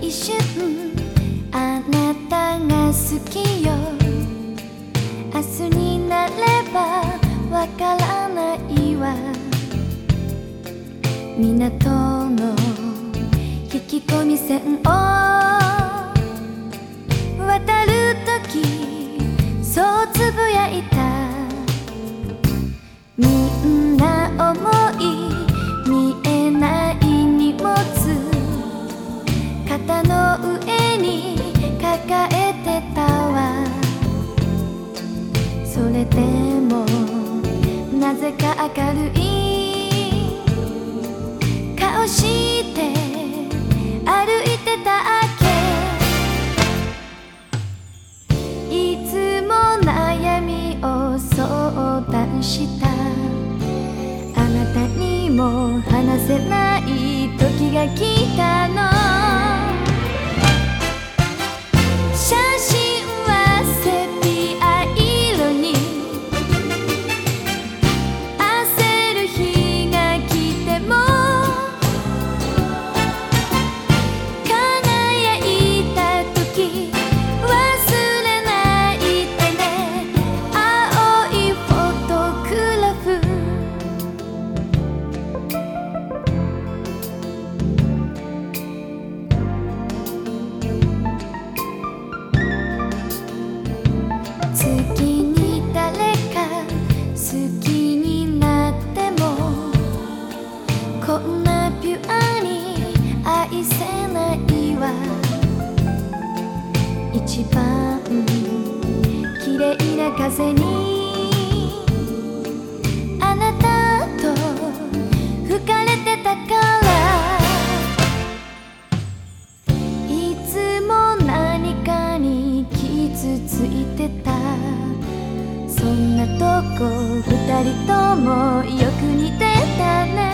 一瞬。あなたが好きよ。明日になればわからないわ。港の引き込み線を。渡るときそうつぶやいた。した」「あなたにも話せない時が来たの」そんなとこ二人ともよく似てたね